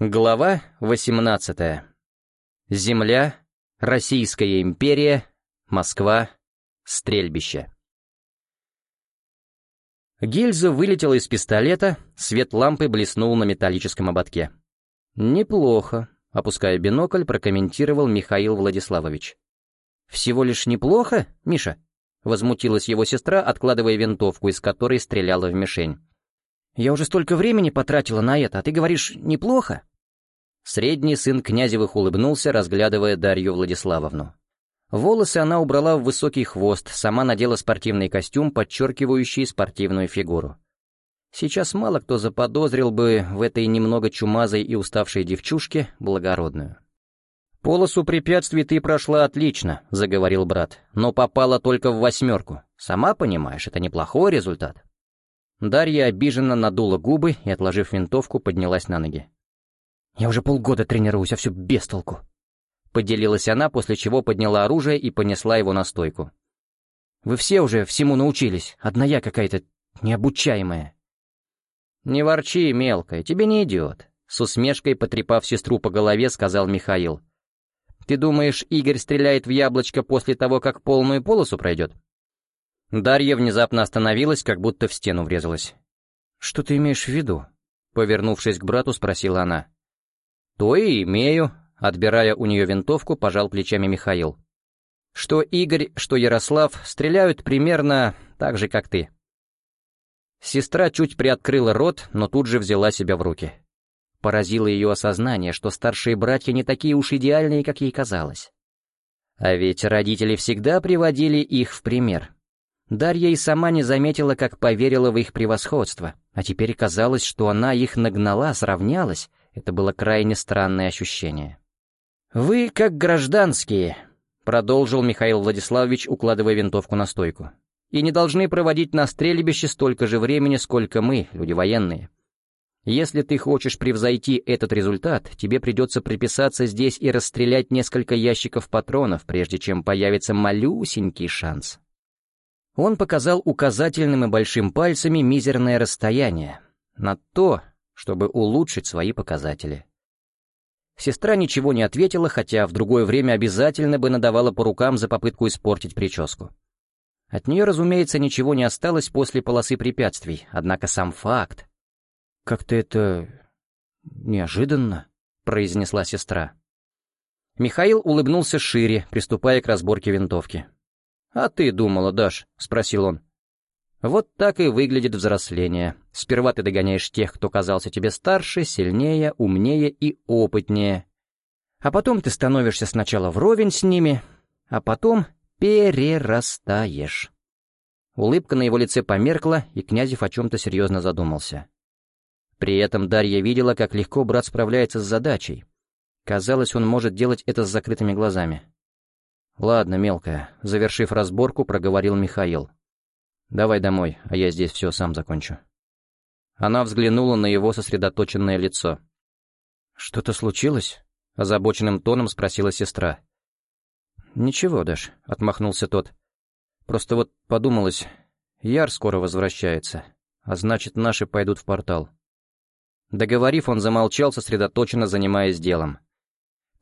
Глава 18. Земля, Российская империя, Москва, стрельбище. Гильза вылетела из пистолета, свет лампы блеснул на металлическом ободке. «Неплохо», — опуская бинокль, прокомментировал Михаил Владиславович. «Всего лишь неплохо, Миша?» — возмутилась его сестра, откладывая винтовку, из которой стреляла в мишень. Я уже столько времени потратила на это, а ты говоришь, неплохо?» Средний сын Князевых улыбнулся, разглядывая Дарью Владиславовну. Волосы она убрала в высокий хвост, сама надела спортивный костюм, подчеркивающий спортивную фигуру. Сейчас мало кто заподозрил бы в этой немного чумазой и уставшей девчушке благородную. «Полосу препятствий ты прошла отлично», — заговорил брат, «но попала только в восьмерку. Сама понимаешь, это неплохой результат». Дарья обиженно надула губы и, отложив винтовку, поднялась на ноги. «Я уже полгода тренируюсь, а все без толку», — поделилась она, после чего подняла оружие и понесла его на стойку. «Вы все уже всему научились, одна я какая-то необучаемая». «Не ворчи, мелкая, тебе не идет», — с усмешкой, потрепав сестру по голове, сказал Михаил. «Ты думаешь, Игорь стреляет в яблочко после того, как полную полосу пройдет?» Дарья внезапно остановилась, как будто в стену врезалась. «Что ты имеешь в виду?» Повернувшись к брату, спросила она. «То и имею», — отбирая у нее винтовку, пожал плечами Михаил. «Что Игорь, что Ярослав стреляют примерно так же, как ты». Сестра чуть приоткрыла рот, но тут же взяла себя в руки. Поразило ее осознание, что старшие братья не такие уж идеальные, как ей казалось. А ведь родители всегда приводили их в пример. Дарья и сама не заметила, как поверила в их превосходство, а теперь казалось, что она их нагнала, сравнялась. Это было крайне странное ощущение. «Вы как гражданские», — продолжил Михаил Владиславович, укладывая винтовку на стойку, «и не должны проводить на стрельбище столько же времени, сколько мы, люди военные. Если ты хочешь превзойти этот результат, тебе придется приписаться здесь и расстрелять несколько ящиков патронов, прежде чем появится малюсенький шанс». Он показал указательным и большим пальцами мизерное расстояние на то, чтобы улучшить свои показатели. Сестра ничего не ответила, хотя в другое время обязательно бы надавала по рукам за попытку испортить прическу. От нее, разумеется, ничего не осталось после полосы препятствий, однако сам факт... «Как-то это... неожиданно», — произнесла сестра. Михаил улыбнулся шире, приступая к разборке винтовки. «А ты думала, Даш?» — спросил он. «Вот так и выглядит взросление. Сперва ты догоняешь тех, кто казался тебе старше, сильнее, умнее и опытнее. А потом ты становишься сначала вровень с ними, а потом перерастаешь». Улыбка на его лице померкла, и Князев о чем-то серьезно задумался. При этом Дарья видела, как легко брат справляется с задачей. Казалось, он может делать это с закрытыми глазами. «Ладно, мелкая», — завершив разборку, проговорил Михаил. «Давай домой, а я здесь все сам закончу». Она взглянула на его сосредоточенное лицо. «Что-то случилось?» — озабоченным тоном спросила сестра. «Ничего, Даш», — отмахнулся тот. «Просто вот подумалось, Яр скоро возвращается, а значит, наши пойдут в портал». Договорив, он замолчал, сосредоточенно занимаясь делом.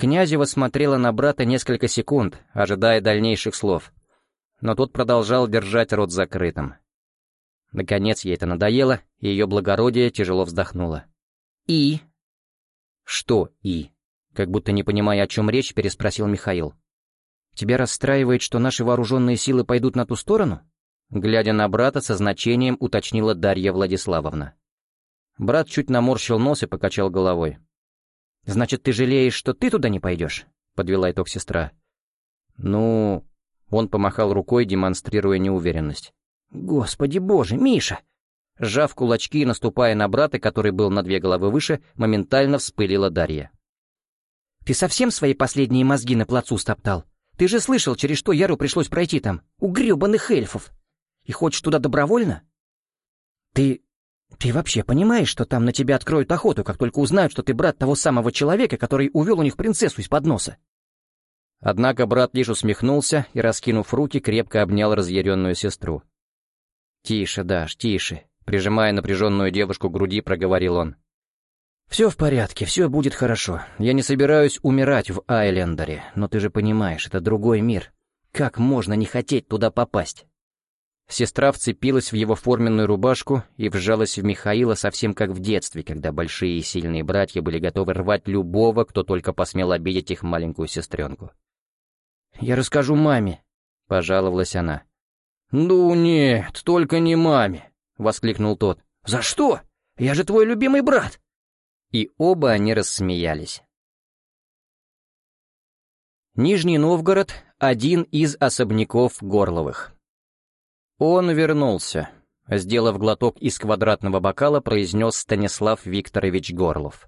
Князева смотрела на брата несколько секунд, ожидая дальнейших слов. Но тот продолжал держать рот закрытым. Наконец ей это надоело, и ее благородие тяжело вздохнуло. «И?» «Что «и?» Как будто не понимая, о чем речь, переспросил Михаил. «Тебя расстраивает, что наши вооруженные силы пойдут на ту сторону?» Глядя на брата, со значением уточнила Дарья Владиславовна. Брат чуть наморщил нос и покачал головой. «Значит, ты жалеешь, что ты туда не пойдешь?» — подвела итог сестра. «Ну...» — он помахал рукой, демонстрируя неуверенность. «Господи боже, Миша!» Сжав кулачки и наступая на брата, который был на две головы выше, моментально вспылила Дарья. «Ты совсем свои последние мозги на плацу стоптал? Ты же слышал, через что Яру пришлось пройти там? У гребаных эльфов! И хочешь туда добровольно? Ты «Ты вообще понимаешь, что там на тебя откроют охоту, как только узнают, что ты брат того самого человека, который увел у них принцессу из-под носа?» Однако брат лишь усмехнулся и, раскинув руки, крепко обнял разъяренную сестру. «Тише, Даш, тише», — прижимая напряженную девушку к груди, проговорил он. «Все в порядке, все будет хорошо. Я не собираюсь умирать в Айлендере, но ты же понимаешь, это другой мир. Как можно не хотеть туда попасть?» Сестра вцепилась в его форменную рубашку и вжалась в Михаила совсем как в детстве, когда большие и сильные братья были готовы рвать любого, кто только посмел обидеть их маленькую сестренку. «Я расскажу маме», — пожаловалась она. «Ну нет, только не маме», — воскликнул тот. «За что? Я же твой любимый брат!» И оба они рассмеялись. Нижний Новгород — один из особняков Горловых. Он вернулся. Сделав глоток из квадратного бокала, произнес Станислав Викторович Горлов.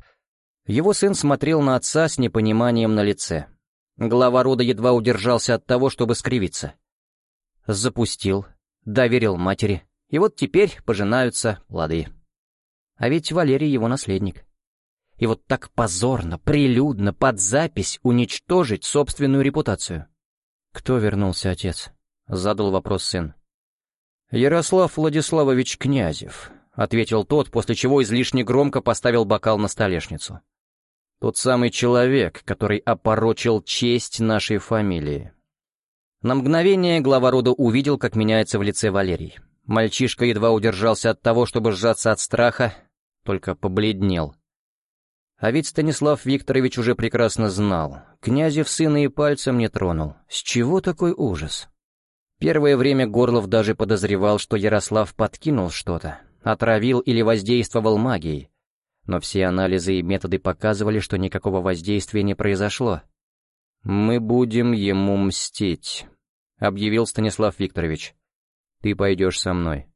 Его сын смотрел на отца с непониманием на лице. Глава рода едва удержался от того, чтобы скривиться. Запустил, доверил матери, и вот теперь пожинаются плоды. А ведь Валерий его наследник. И вот так позорно, прилюдно, под запись уничтожить собственную репутацию. «Кто вернулся, отец?» — задал вопрос сын. «Ярослав Владиславович Князев», — ответил тот, после чего излишне громко поставил бокал на столешницу. «Тот самый человек, который опорочил честь нашей фамилии». На мгновение глава рода увидел, как меняется в лице Валерий. Мальчишка едва удержался от того, чтобы сжаться от страха, только побледнел. А ведь Станислав Викторович уже прекрасно знал. Князев сына и пальцем не тронул. С чего такой ужас? Первое время Горлов даже подозревал, что Ярослав подкинул что-то, отравил или воздействовал магией. Но все анализы и методы показывали, что никакого воздействия не произошло. «Мы будем ему мстить», — объявил Станислав Викторович. «Ты пойдешь со мной».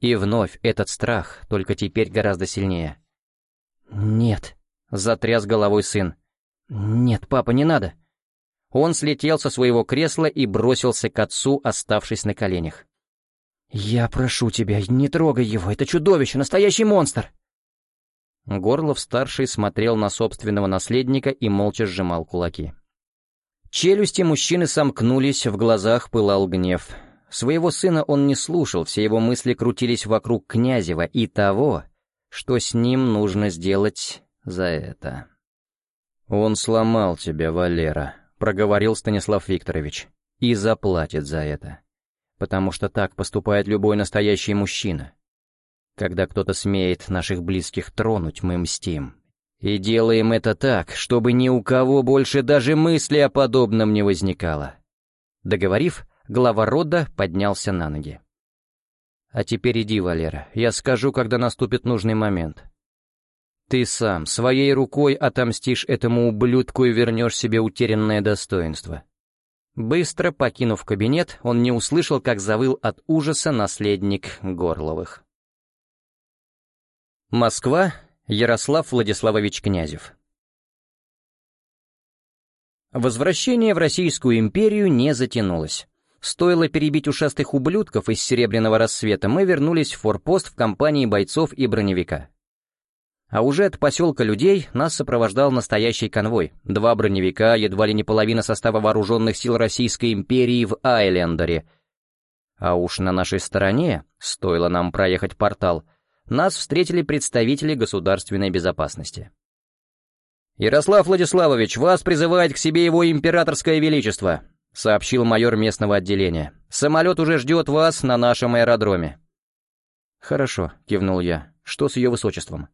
И вновь этот страх, только теперь гораздо сильнее. «Нет», — затряс головой сын. «Нет, папа, не надо». Он слетел со своего кресла и бросился к отцу, оставшись на коленях. «Я прошу тебя, не трогай его, это чудовище, настоящий монстр!» Горлов-старший смотрел на собственного наследника и молча сжимал кулаки. Челюсти мужчины сомкнулись, в глазах пылал гнев. Своего сына он не слушал, все его мысли крутились вокруг Князева и того, что с ним нужно сделать за это. «Он сломал тебя, Валера», — проговорил Станислав Викторович, — «и заплатит за это. Потому что так поступает любой настоящий мужчина. Когда кто-то смеет наших близких тронуть, мы мстим. И делаем это так, чтобы ни у кого больше даже мысли о подобном не возникало». Договорив, глава рода поднялся на ноги. А теперь иди, Валера, я скажу, когда наступит нужный момент. Ты сам своей рукой отомстишь этому ублюдку и вернешь себе утерянное достоинство. Быстро покинув кабинет, он не услышал, как завыл от ужаса наследник Горловых. Москва, Ярослав Владиславович Князев. Возвращение в Российскую империю не затянулось. Стоило перебить ушастых ублюдков из Серебряного рассвета, мы вернулись в форпост в компании бойцов и броневика. А уже от поселка людей нас сопровождал настоящий конвой. Два броневика, едва ли не половина состава вооруженных сил Российской империи в Айлендере. А уж на нашей стороне, стоило нам проехать портал, нас встретили представители государственной безопасности. «Ярослав Владиславович, вас призывает к себе его императорское величество», — сообщил майор местного отделения. «Самолет уже ждет вас на нашем аэродроме». «Хорошо», — кивнул я. «Что с ее высочеством?»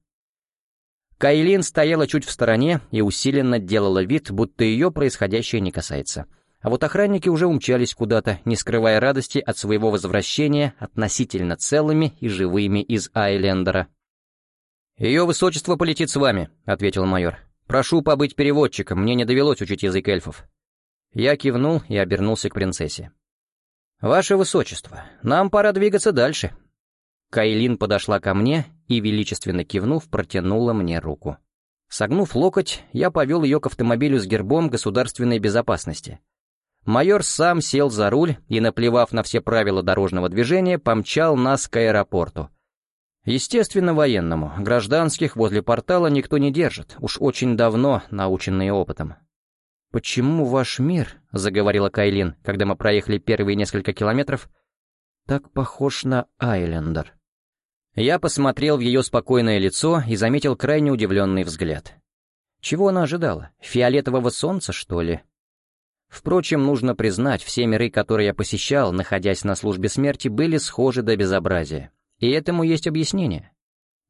Кайлин стояла чуть в стороне и усиленно делала вид, будто ее происходящее не касается. А вот охранники уже умчались куда-то, не скрывая радости от своего возвращения относительно целыми и живыми из Айлендера. «Ее высочество полетит с вами», — ответил майор. «Прошу побыть переводчиком, мне не довелось учить язык эльфов». Я кивнул и обернулся к принцессе. «Ваше высочество, нам пора двигаться дальше». Кайлин подошла ко мне и, величественно кивнув, протянула мне руку. Согнув локоть, я повел ее к автомобилю с гербом государственной безопасности. Майор сам сел за руль и, наплевав на все правила дорожного движения, помчал нас к аэропорту. Естественно, военному. Гражданских возле портала никто не держит, уж очень давно наученные опытом. «Почему ваш мир, — заговорила Кайлин, когда мы проехали первые несколько километров, — так похож на Айлендер?» Я посмотрел в ее спокойное лицо и заметил крайне удивленный взгляд. Чего она ожидала? Фиолетового солнца, что ли? Впрочем, нужно признать, все миры, которые я посещал, находясь на службе смерти, были схожи до безобразия. И этому есть объяснение.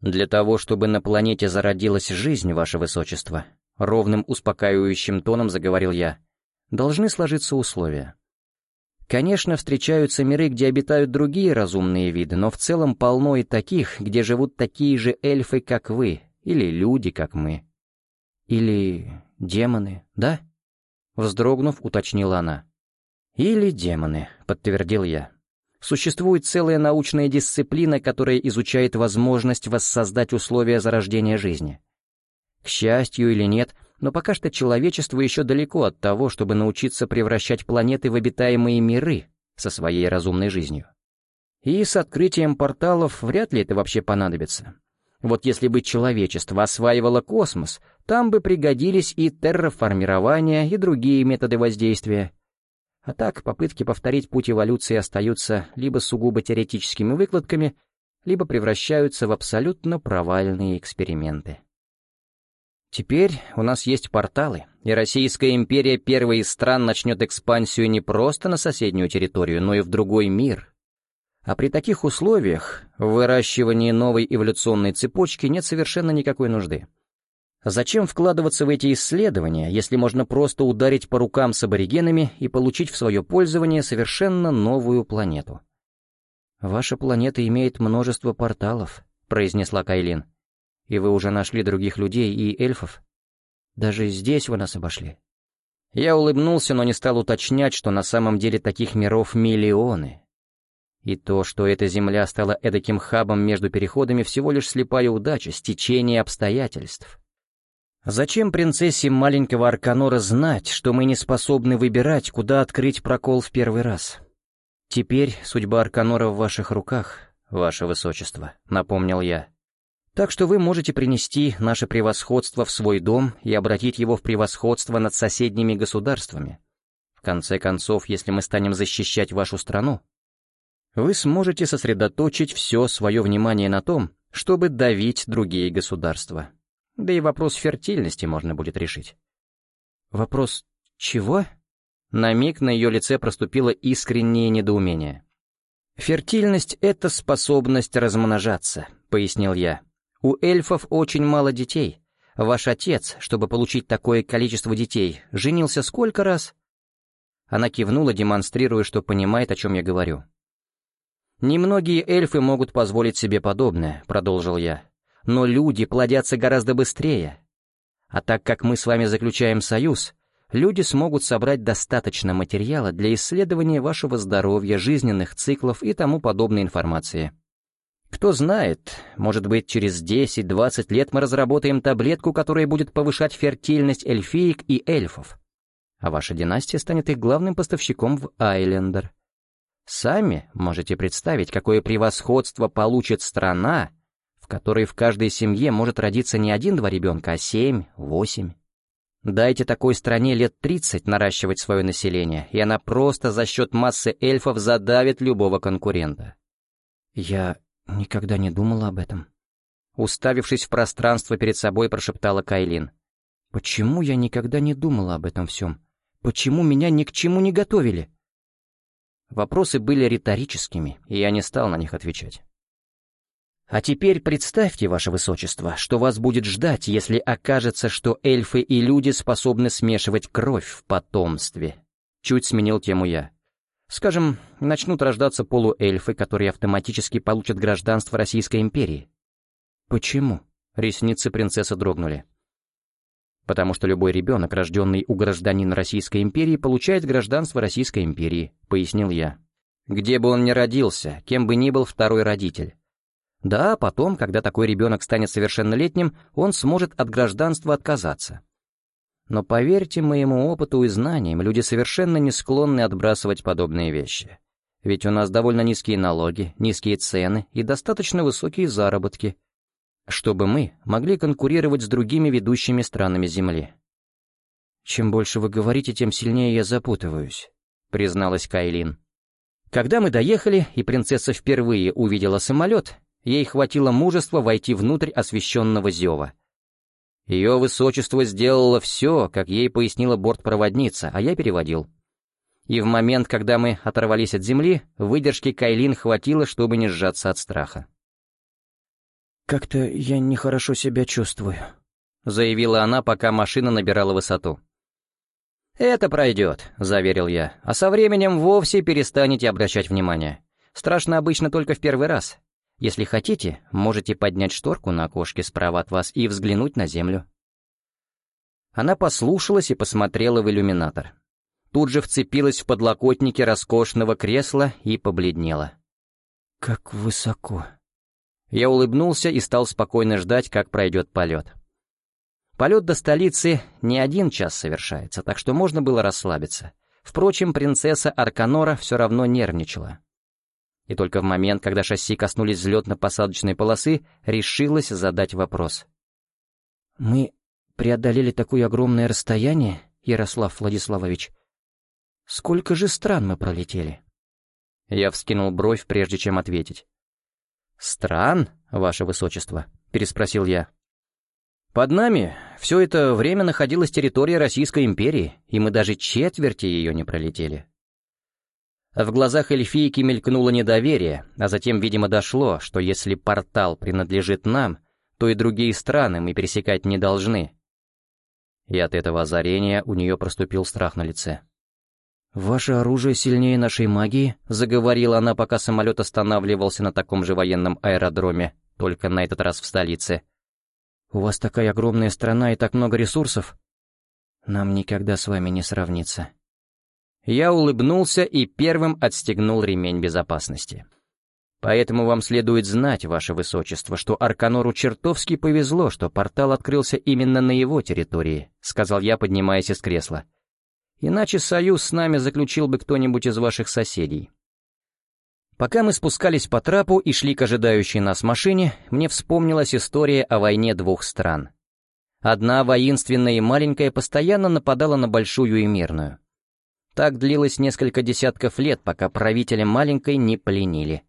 Для того, чтобы на планете зародилась жизнь, ваше высочество, ровным успокаивающим тоном заговорил я, должны сложиться условия. Конечно, встречаются миры, где обитают другие разумные виды, но в целом полно и таких, где живут такие же эльфы, как вы, или люди, как мы. Или демоны, да? Вздрогнув, уточнила она. Или демоны, подтвердил я. Существует целая научная дисциплина, которая изучает возможность воссоздать условия зарождения жизни. К счастью или нет, но пока что человечество еще далеко от того, чтобы научиться превращать планеты в обитаемые миры со своей разумной жизнью. И с открытием порталов вряд ли это вообще понадобится. Вот если бы человечество осваивало космос, там бы пригодились и терраформирование, и другие методы воздействия. А так, попытки повторить путь эволюции остаются либо сугубо теоретическими выкладками, либо превращаются в абсолютно провальные эксперименты. Теперь у нас есть порталы, и Российская империя первой из стран начнет экспансию не просто на соседнюю территорию, но и в другой мир. А при таких условиях в выращивании новой эволюционной цепочки нет совершенно никакой нужды. Зачем вкладываться в эти исследования, если можно просто ударить по рукам с аборигенами и получить в свое пользование совершенно новую планету? «Ваша планета имеет множество порталов», — произнесла Кайлин. И вы уже нашли других людей и эльфов? Даже здесь вы нас обошли. Я улыбнулся, но не стал уточнять, что на самом деле таких миров миллионы. И то, что эта земля стала эдаким хабом между переходами, всего лишь слепая удача, стечение обстоятельств. Зачем принцессе маленького Арканора знать, что мы не способны выбирать, куда открыть прокол в первый раз? Теперь судьба Арканора в ваших руках, ваше высочество, напомнил я. Так что вы можете принести наше превосходство в свой дом и обратить его в превосходство над соседними государствами. В конце концов, если мы станем защищать вашу страну, вы сможете сосредоточить все свое внимание на том, чтобы давить другие государства. Да и вопрос фертильности можно будет решить. Вопрос чего? На миг на ее лице проступило искреннее недоумение. «Фертильность — это способность размножаться», — пояснил я. У эльфов очень мало детей. Ваш отец, чтобы получить такое количество детей, женился сколько раз?» Она кивнула, демонстрируя, что понимает, о чем я говорю. «Немногие эльфы могут позволить себе подобное», — продолжил я. «Но люди плодятся гораздо быстрее. А так как мы с вами заключаем союз, люди смогут собрать достаточно материала для исследования вашего здоровья, жизненных циклов и тому подобной информации. Кто знает, может быть, через 10-20 лет мы разработаем таблетку, которая будет повышать фертильность эльфиек и эльфов. А ваша династия станет их главным поставщиком в Айлендер. Сами можете представить, какое превосходство получит страна, в которой в каждой семье может родиться не один-два ребенка, а семь, восемь. Дайте такой стране лет 30 наращивать свое население, и она просто за счет массы эльфов задавит любого конкурента. Я «Никогда не думала об этом». Уставившись в пространство перед собой, прошептала Кайлин. «Почему я никогда не думала об этом всем? Почему меня ни к чему не готовили?» Вопросы были риторическими, и я не стал на них отвечать. «А теперь представьте, ваше высочество, что вас будет ждать, если окажется, что эльфы и люди способны смешивать кровь в потомстве». Чуть сменил тему я. Скажем, начнут рождаться полуэльфы, которые автоматически получат гражданство Российской империи. Почему? Ресницы принцессы дрогнули. Потому что любой ребенок, рожденный у гражданина Российской империи, получает гражданство Российской империи, пояснил я. Где бы он ни родился, кем бы ни был второй родитель. Да, потом, когда такой ребенок станет совершеннолетним, он сможет от гражданства отказаться. Но поверьте моему опыту и знаниям, люди совершенно не склонны отбрасывать подобные вещи. Ведь у нас довольно низкие налоги, низкие цены и достаточно высокие заработки, чтобы мы могли конкурировать с другими ведущими странами Земли. «Чем больше вы говорите, тем сильнее я запутываюсь», — призналась Кайлин. Когда мы доехали, и принцесса впервые увидела самолет, ей хватило мужества войти внутрь освещенного зева. Ее высочество сделало все, как ей пояснила бортпроводница, а я переводил. И в момент, когда мы оторвались от земли, выдержки Кайлин хватило, чтобы не сжаться от страха. «Как-то я нехорошо себя чувствую», — заявила она, пока машина набирала высоту. «Это пройдет», — заверил я, «а со временем вовсе перестанете обращать внимание. Страшно обычно только в первый раз. Если хотите, можете поднять шторку на окошке справа от вас и взглянуть на землю». Она послушалась и посмотрела в иллюминатор. Тут же вцепилась в подлокотники роскошного кресла и побледнела. «Как высоко!» Я улыбнулся и стал спокойно ждать, как пройдет полет. Полет до столицы не один час совершается, так что можно было расслабиться. Впрочем, принцесса Арканора все равно нервничала. И только в момент, когда шасси коснулись взлетно-посадочной полосы, решилась задать вопрос. «Мы преодолели такое огромное расстояние, Ярослав Владиславович. Сколько же стран мы пролетели?» Я вскинул бровь, прежде чем ответить. «Стран, ваше высочество?» — переспросил я. «Под нами все это время находилась территория Российской империи, и мы даже четверти ее не пролетели». В глазах эльфийки мелькнуло недоверие, а затем, видимо, дошло, что если портал принадлежит нам, то и другие страны мы пересекать не должны. И от этого озарения у нее проступил страх на лице. «Ваше оружие сильнее нашей магии», — заговорила она, пока самолет останавливался на таком же военном аэродроме, только на этот раз в столице. «У вас такая огромная страна и так много ресурсов. Нам никогда с вами не сравнится». Я улыбнулся и первым отстегнул ремень безопасности. Поэтому вам следует знать, ваше высочество, что Арканору чертовски повезло, что портал открылся именно на его территории, сказал я, поднимаясь из кресла. Иначе союз с нами заключил бы кто-нибудь из ваших соседей. Пока мы спускались по трапу и шли к ожидающей нас машине, мне вспомнилась история о войне двух стран. Одна воинственная и маленькая постоянно нападала на большую и мирную. Так длилось несколько десятков лет, пока правителя маленькой не пленили.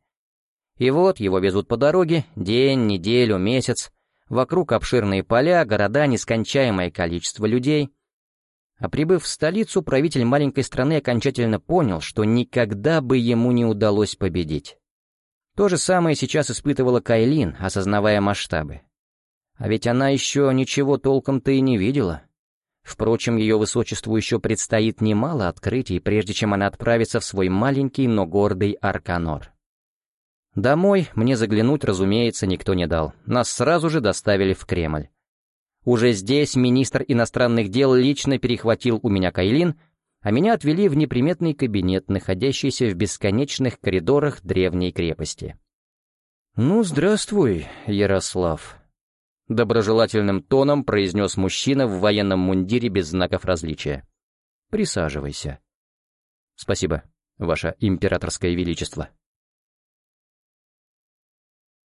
И вот его везут по дороге, день, неделю, месяц, вокруг обширные поля, города, нескончаемое количество людей — а прибыв в столицу, правитель маленькой страны окончательно понял, что никогда бы ему не удалось победить. То же самое сейчас испытывала Кайлин, осознавая масштабы. А ведь она еще ничего толком-то и не видела. Впрочем, ее высочеству еще предстоит немало открытий, прежде чем она отправится в свой маленький, но гордый Арканор. Домой мне заглянуть, разумеется, никто не дал. Нас сразу же доставили в Кремль. Уже здесь министр иностранных дел лично перехватил у меня Кайлин, а меня отвели в неприметный кабинет, находящийся в бесконечных коридорах древней крепости. «Ну, здравствуй, Ярослав», — доброжелательным тоном произнес мужчина в военном мундире без знаков различия. «Присаживайся». «Спасибо, ваше императорское величество».